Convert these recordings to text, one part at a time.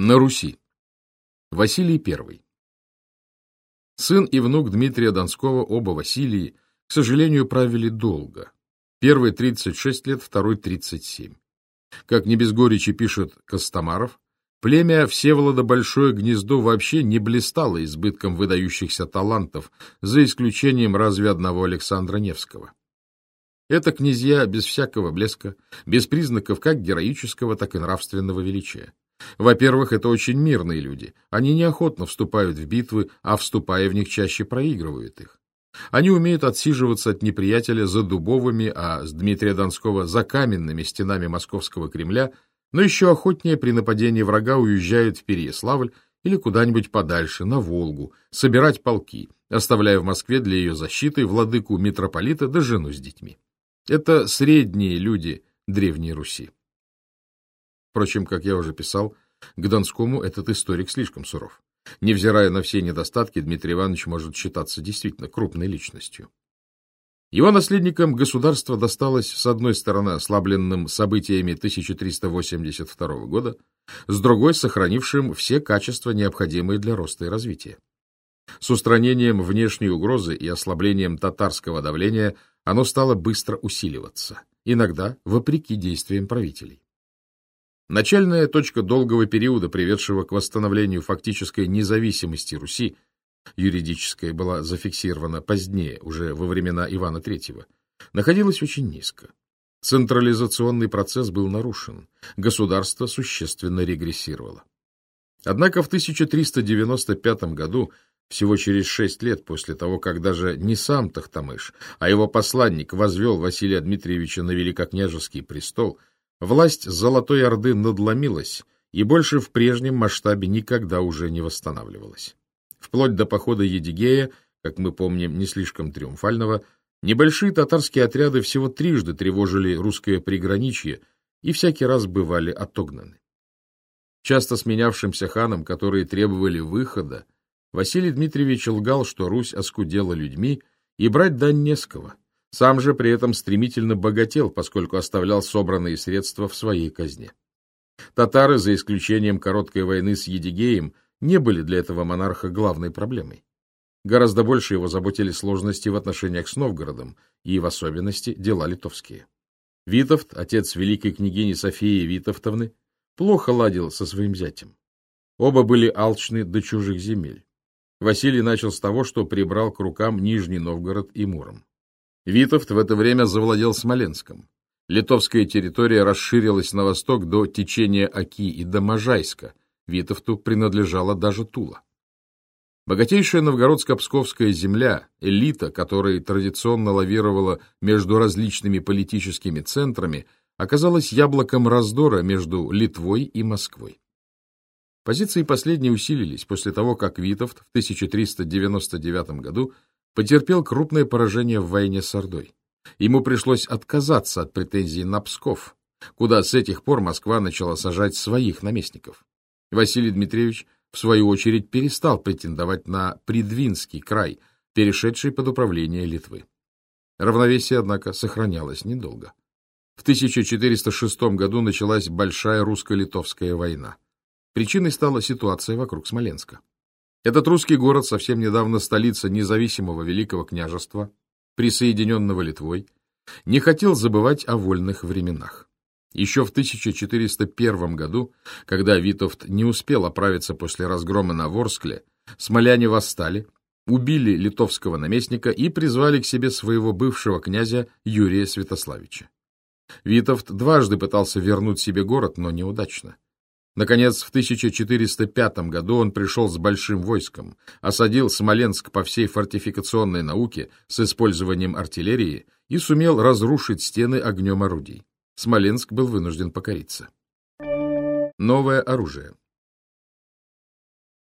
На Руси. Василий I. Сын и внук Дмитрия Донского, оба Василии, к сожалению, правили долго. Первый 36 лет, второй 37. Как не без горечи пишет Костомаров, племя Всеволода Большое Гнездо вообще не блистало избытком выдающихся талантов, за исключением разве одного Александра Невского. Это князья без всякого блеска, без признаков как героического, так и нравственного величия. Во-первых, это очень мирные люди. Они неохотно вступают в битвы, а вступая в них чаще проигрывают их. Они умеют отсиживаться от неприятеля за дубовыми, а с Дмитрия Донского за каменными стенами московского Кремля, но еще охотнее при нападении врага уезжают в Переяславль или куда-нибудь подальше, на Волгу, собирать полки, оставляя в Москве для ее защиты владыку митрополита да жену с детьми. Это средние люди Древней Руси. Впрочем, как я уже писал, к Донскому этот историк слишком суров. Невзирая на все недостатки, Дмитрий Иванович может считаться действительно крупной личностью. Его наследникам государство досталось, с одной стороны, ослабленным событиями 1382 года, с другой — сохранившим все качества, необходимые для роста и развития. С устранением внешней угрозы и ослаблением татарского давления оно стало быстро усиливаться, иногда вопреки действиям правителей. Начальная точка долгого периода, приведшего к восстановлению фактической независимости Руси, юридическая была зафиксирована позднее, уже во времена Ивана III, находилась очень низко. Централизационный процесс был нарушен, государство существенно регрессировало. Однако в 1395 году, всего через шесть лет после того, как даже не сам Тахтамыш, а его посланник возвел Василия Дмитриевича на великокняжеский престол, Власть Золотой Орды надломилась и больше в прежнем масштабе никогда уже не восстанавливалась. Вплоть до похода Едигея, как мы помним, не слишком триумфального, небольшие татарские отряды всего трижды тревожили русское приграничье и всякий раз бывали отогнаны. Часто сменявшимся ханам, которые требовали выхода, Василий Дмитриевич лгал, что Русь оскудела людьми, и брать дань не сам же при этом стремительно богател, поскольку оставлял собранные средства в своей казне. Татары, за исключением короткой войны с Едигеем, не были для этого монарха главной проблемой. Гораздо больше его заботили сложности в отношениях с Новгородом и, в особенности, дела литовские. Витовт, отец великой княгини Софии Витовтовны, плохо ладил со своим зятем. Оба были алчны до чужих земель. Василий начал с того, что прибрал к рукам Нижний Новгород и Муром. Витовт в это время завладел Смоленском. Литовская территория расширилась на восток до течения Оки и до Можайска. Витовту принадлежала даже Тула. Богатейшая новгородско-псковская земля, элита, которая традиционно лавировала между различными политическими центрами, оказалась яблоком раздора между Литвой и Москвой. Позиции последней усилились после того, как Витовт в 1399 году потерпел крупное поражение в войне с Ордой. Ему пришлось отказаться от претензий на Псков, куда с этих пор Москва начала сажать своих наместников. Василий Дмитриевич, в свою очередь, перестал претендовать на Придвинский край, перешедший под управление Литвы. Равновесие, однако, сохранялось недолго. В 1406 году началась Большая русско-литовская война. Причиной стала ситуация вокруг Смоленска. Этот русский город, совсем недавно столица независимого Великого княжества, присоединенного Литвой, не хотел забывать о вольных временах. Еще в 1401 году, когда Витовт не успел оправиться после разгрома на Ворскле, смоляне восстали, убили литовского наместника и призвали к себе своего бывшего князя Юрия Святославича. Витовт дважды пытался вернуть себе город, но неудачно. Наконец, в 1405 году он пришел с большим войском, осадил Смоленск по всей фортификационной науке с использованием артиллерии и сумел разрушить стены огнем орудий. Смоленск был вынужден покориться. Новое оружие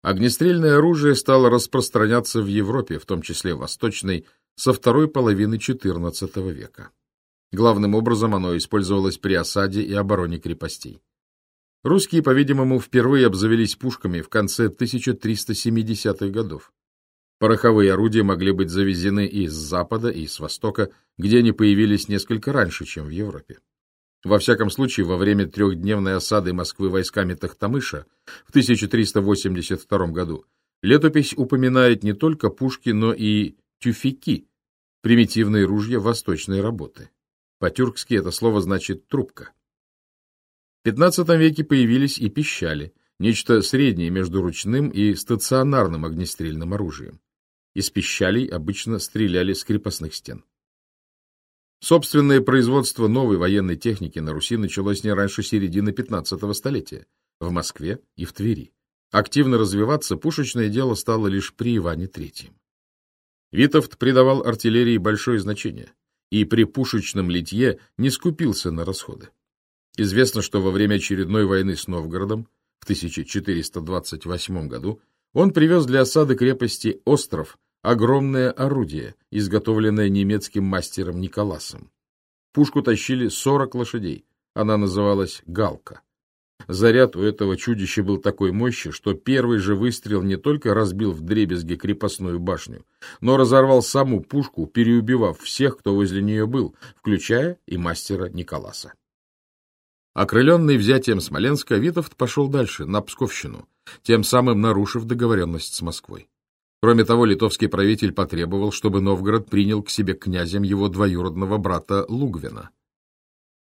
Огнестрельное оружие стало распространяться в Европе, в том числе восточной, со второй половины XIV века. Главным образом оно использовалось при осаде и обороне крепостей. Русские, по-видимому, впервые обзавелись пушками в конце 1370-х годов. Пороховые орудия могли быть завезены и с запада, и с востока, где они появились несколько раньше, чем в Европе. Во всяком случае, во время трехдневной осады Москвы войсками Тахтамыша в 1382 году летопись упоминает не только пушки, но и тюфяки, примитивные ружья восточной работы. По-тюркски это слово значит «трубка». В XV веке появились и пищали, нечто среднее между ручным и стационарным огнестрельным оружием. Из пищалей обычно стреляли с крепостных стен. Собственное производство новой военной техники на Руси началось не раньше середины 15 столетия, в Москве и в Твери. Активно развиваться пушечное дело стало лишь при Иване III. Витовт придавал артиллерии большое значение и при пушечном литье не скупился на расходы. Известно, что во время очередной войны с Новгородом в 1428 году он привез для осады крепости Остров огромное орудие, изготовленное немецким мастером Николасом. Пушку тащили 40 лошадей, она называлась «Галка». Заряд у этого чудища был такой мощи, что первый же выстрел не только разбил вдребезги крепостную башню, но разорвал саму пушку, переубивав всех, кто возле нее был, включая и мастера Николаса. Окрыленный взятием Смоленска, Витовт пошел дальше, на Псковщину, тем самым нарушив договоренность с Москвой. Кроме того, литовский правитель потребовал, чтобы Новгород принял к себе князем его двоюродного брата Лугвина.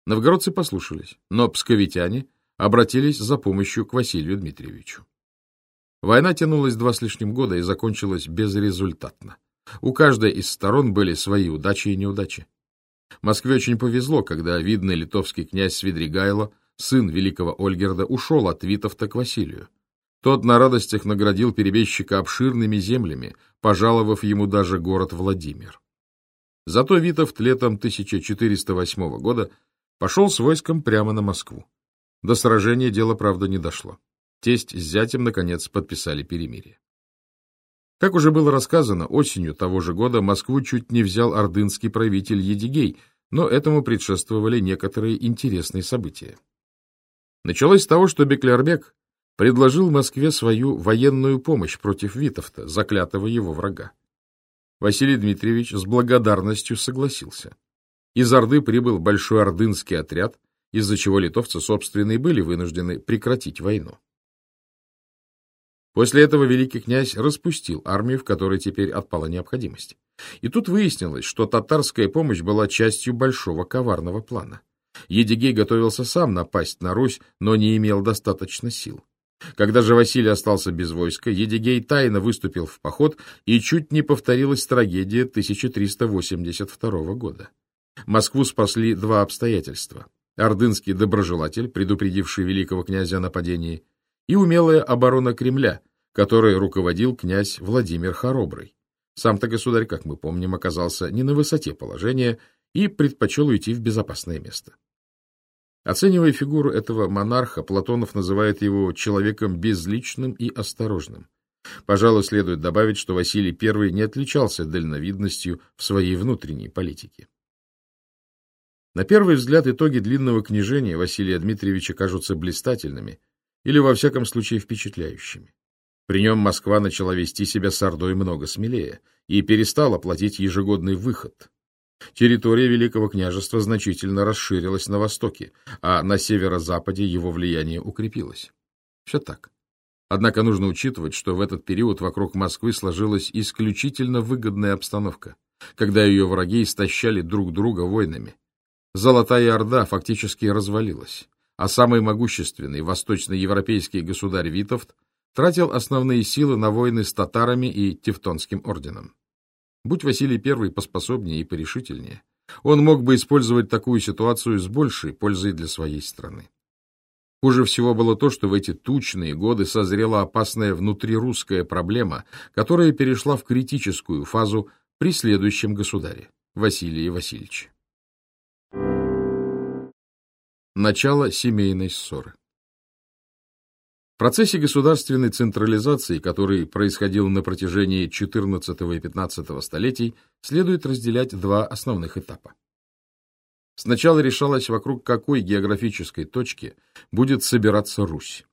Новгородцы послушались, но псковитяне обратились за помощью к Василию Дмитриевичу. Война тянулась два с лишним года и закончилась безрезультатно. У каждой из сторон были свои удачи и неудачи. Москве очень повезло, когда видный литовский князь Свидригайло, сын великого Ольгерда, ушел от Витовта к Василию. Тот на радостях наградил перебежчика обширными землями, пожаловав ему даже город Владимир. Зато Витовт летом 1408 года пошел с войском прямо на Москву. До сражения дело, правда, не дошло. Тесть с зятем, наконец, подписали перемирие. Как уже было рассказано, осенью того же года Москву чуть не взял ордынский правитель Едигей, но этому предшествовали некоторые интересные события. Началось с того, что Беклярбек предложил Москве свою военную помощь против Витовта, заклятого его врага. Василий Дмитриевич с благодарностью согласился. Из Орды прибыл большой ордынский отряд, из-за чего литовцы, собственно, были вынуждены прекратить войну. После этого великий князь распустил армию, в которой теперь отпала необходимость. И тут выяснилось, что татарская помощь была частью большого коварного плана. Едигей готовился сам напасть на Русь, но не имел достаточно сил. Когда же Василий остался без войска, Едигей тайно выступил в поход, и чуть не повторилась трагедия 1382 года. Москву спасли два обстоятельства ордынский доброжелатель, предупредивший великого князя о нападении, и умелая оборона Кремля, которой руководил князь Владимир Хоробрый. Сам-то государь, как мы помним, оказался не на высоте положения и предпочел уйти в безопасное место. Оценивая фигуру этого монарха, Платонов называет его человеком безличным и осторожным. Пожалуй, следует добавить, что Василий I не отличался дальновидностью в своей внутренней политике. На первый взгляд итоги длинного княжения Василия Дмитриевича кажутся блистательными или, во всяком случае, впечатляющими. При нем Москва начала вести себя с Ордой много смелее и перестала платить ежегодный выход. Территория Великого княжества значительно расширилась на востоке, а на северо-западе его влияние укрепилось. Все так. Однако нужно учитывать, что в этот период вокруг Москвы сложилась исключительно выгодная обстановка, когда ее враги истощали друг друга войнами. Золотая Орда фактически развалилась, а самый могущественный восточноевропейский государь Витовт тратил основные силы на войны с татарами и Тевтонским орденом. Будь Василий I поспособнее и порешительнее, он мог бы использовать такую ситуацию с большей пользой для своей страны. Хуже всего было то, что в эти тучные годы созрела опасная внутрирусская проблема, которая перешла в критическую фазу при следующем государе, Василии Васильевиче. Начало семейной ссоры. В процессе государственной централизации, который происходил на протяжении XIV и XV столетий, следует разделять два основных этапа. Сначала решалось, вокруг какой географической точки будет собираться Русь.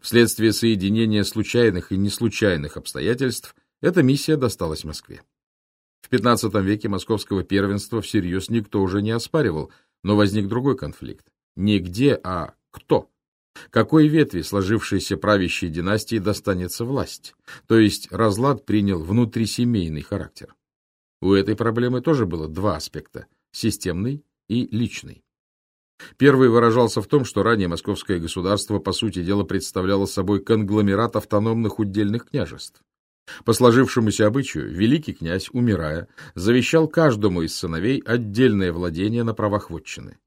Вследствие соединения случайных и неслучайных обстоятельств эта миссия досталась Москве. В XV веке московского первенства всерьез никто уже не оспаривал, но возник другой конфликт. Не где, а кто. Какой ветви сложившейся правящей династии достанется власть? То есть разлад принял внутрисемейный характер. У этой проблемы тоже было два аспекта – системный и личный. Первый выражался в том, что ранее московское государство, по сути дела, представляло собой конгломерат автономных удельных княжеств. По сложившемуся обычаю, великий князь, умирая, завещал каждому из сыновей отдельное владение на правах вотчины.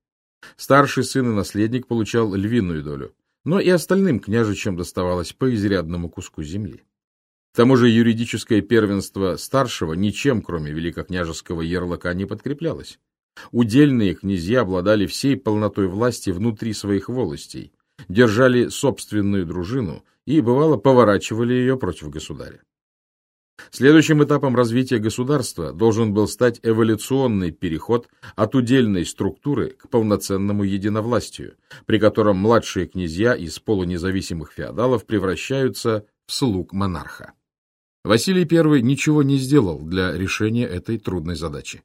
Старший сын и наследник получал львиную долю, но и остальным княжичам доставалось по изрядному куску земли. К тому же юридическое первенство старшего ничем, кроме великокняжеского ярлыка, не подкреплялось. Удельные князья обладали всей полнотой власти внутри своих волостей, держали собственную дружину и, бывало, поворачивали ее против государя. Следующим этапом развития государства должен был стать эволюционный переход от удельной структуры к полноценному единовластию, при котором младшие князья из полунезависимых феодалов превращаются в слуг монарха. Василий I ничего не сделал для решения этой трудной задачи.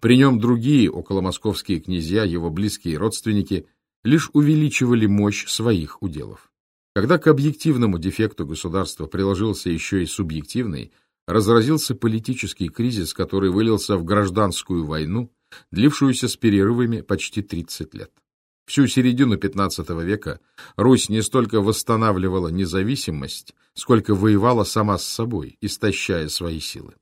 При нем другие околомосковские князья, его близкие родственники, лишь увеличивали мощь своих уделов. Когда к объективному дефекту государства приложился еще и субъективный, разразился политический кризис, который вылился в гражданскую войну, длившуюся с перерывами почти 30 лет. Всю середину XV века Русь не столько восстанавливала независимость, сколько воевала сама с собой, истощая свои силы.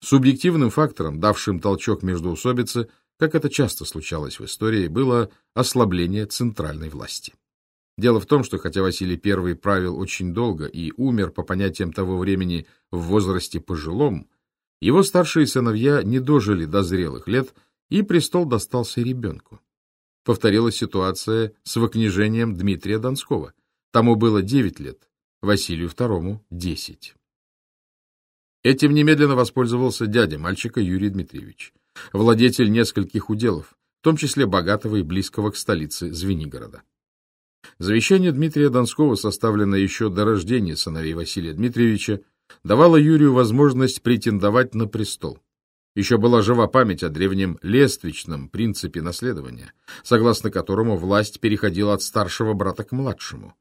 Субъективным фактором, давшим толчок междоусобицы, как это часто случалось в истории, было ослабление центральной власти. Дело в том, что хотя Василий I правил очень долго и умер, по понятиям того времени, в возрасте пожилом, его старшие сыновья не дожили до зрелых лет, и престол достался ребенку. Повторилась ситуация с вокнижением Дмитрия Донского. Тому было 9 лет, Василию II — 10. Этим немедленно воспользовался дядя мальчика Юрий Дмитриевич, владетель нескольких уделов, в том числе богатого и близкого к столице Звенигорода. Завещание Дмитрия Донского, составленное еще до рождения сыновей Василия Дмитриевича, давало Юрию возможность претендовать на престол. Еще была жива память о древнем лествичном принципе наследования, согласно которому власть переходила от старшего брата к младшему.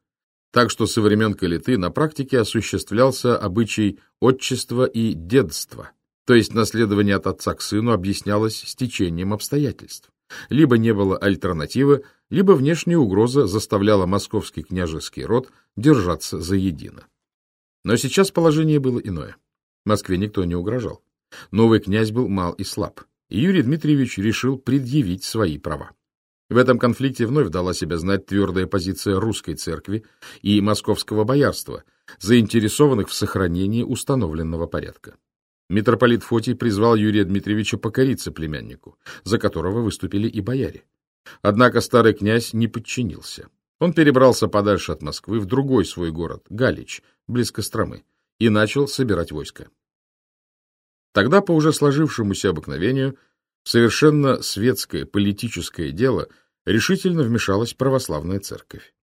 Так что со времен Калиты на практике осуществлялся обычай отчества и дедства, то есть наследование от отца к сыну объяснялось стечением обстоятельств. Либо не было альтернативы, либо внешняя угроза заставляла московский княжеский род держаться заедино. Но сейчас положение было иное. Москве никто не угрожал. Новый князь был мал и слаб, и Юрий Дмитриевич решил предъявить свои права. В этом конфликте вновь дала себя знать твердая позиция русской церкви и московского боярства, заинтересованных в сохранении установленного порядка. Митрополит Фотий призвал Юрия Дмитриевича покориться племяннику, за которого выступили и бояре. Однако старый князь не подчинился. Он перебрался подальше от Москвы в другой свой город, Галич, близ Костромы, и начал собирать войско. Тогда, по уже сложившемуся обыкновению, совершенно светское политическое дело решительно вмешалась православная церковь.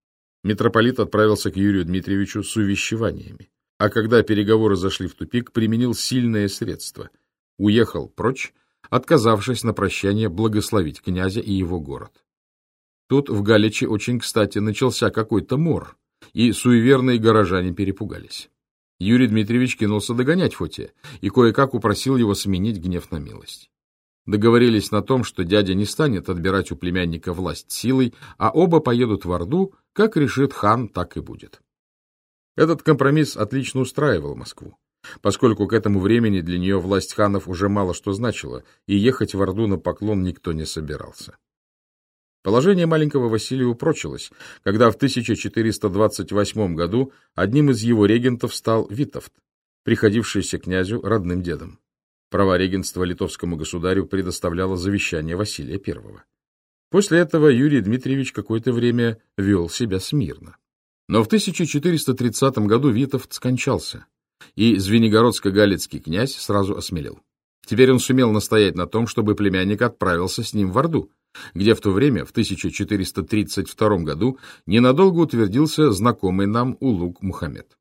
Митрополит отправился к Юрию Дмитриевичу с увещеваниями, а когда переговоры зашли в тупик, применил сильное средство — уехал прочь, отказавшись на прощание благословить князя и его город. Тут в Галиче очень кстати начался какой-то мор, и суеверные горожане перепугались. Юрий Дмитриевич кинулся догонять Фотия и кое-как упросил его сменить гнев на милость. Договорились на том, что дядя не станет отбирать у племянника власть силой, а оба поедут в Орду, как решит хан, так и будет. Этот компромисс отлично устраивал Москву поскольку к этому времени для нее власть ханов уже мало что значила, и ехать в Орду на поклон никто не собирался. Положение маленького Василия упрочилось, когда в 1428 году одним из его регентов стал Витовт, приходившийся князю родным дедом. Права регенства литовскому государю предоставляло завещание Василия I. После этого Юрий Дмитриевич какое-то время вел себя смирно. Но в 1430 году Витовт скончался, и Звенигородско-Галицкий князь сразу осмелел. Теперь он сумел настоять на том, чтобы племянник отправился с ним в Орду, где в то время, в 1432 году, ненадолго утвердился знакомый нам Улук Мухаммед.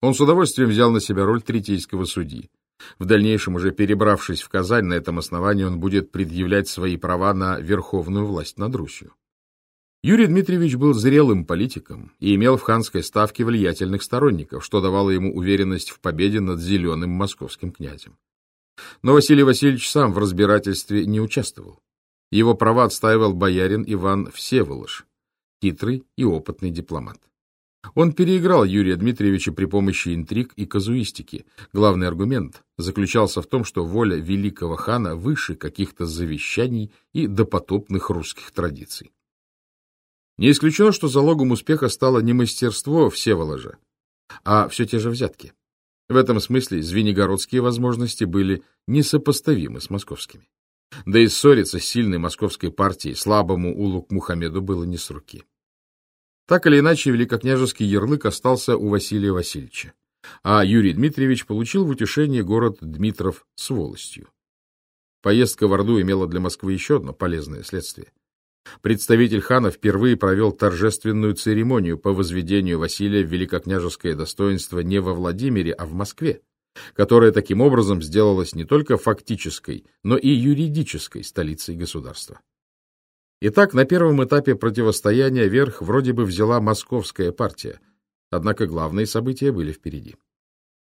Он с удовольствием взял на себя роль третейского судьи. В дальнейшем, уже перебравшись в Казань, на этом основании он будет предъявлять свои права на верховную власть над Русью. Юрий Дмитриевич был зрелым политиком и имел в ханской ставке влиятельных сторонников, что давало ему уверенность в победе над зеленым московским князем. Но Василий Васильевич сам в разбирательстве не участвовал. Его права отстаивал боярин Иван Всеволож, хитрый и опытный дипломат. Он переиграл Юрия Дмитриевича при помощи интриг и казуистики. Главный аргумент заключался в том, что воля великого хана выше каких-то завещаний и допотопных русских традиций. Не исключено, что залогом успеха стало не мастерство Всеволожа, а все те же взятки. В этом смысле звенигородские возможности были несопоставимы с московскими. Да и ссориться с сильной московской партией слабому Улук Мухаммеду было не с руки. Так или иначе, великокняжеский ярлык остался у Василия Васильевича, а Юрий Дмитриевич получил в утешение город Дмитров с волостью. Поездка в Орду имела для Москвы еще одно полезное следствие. Представитель хана впервые провел торжественную церемонию по возведению Василия в великокняжеское достоинство не во Владимире, а в Москве, которая таким образом сделалась не только фактической, но и юридической столицей государства. Итак, на первом этапе противостояния верх вроде бы взяла московская партия, однако главные события были впереди.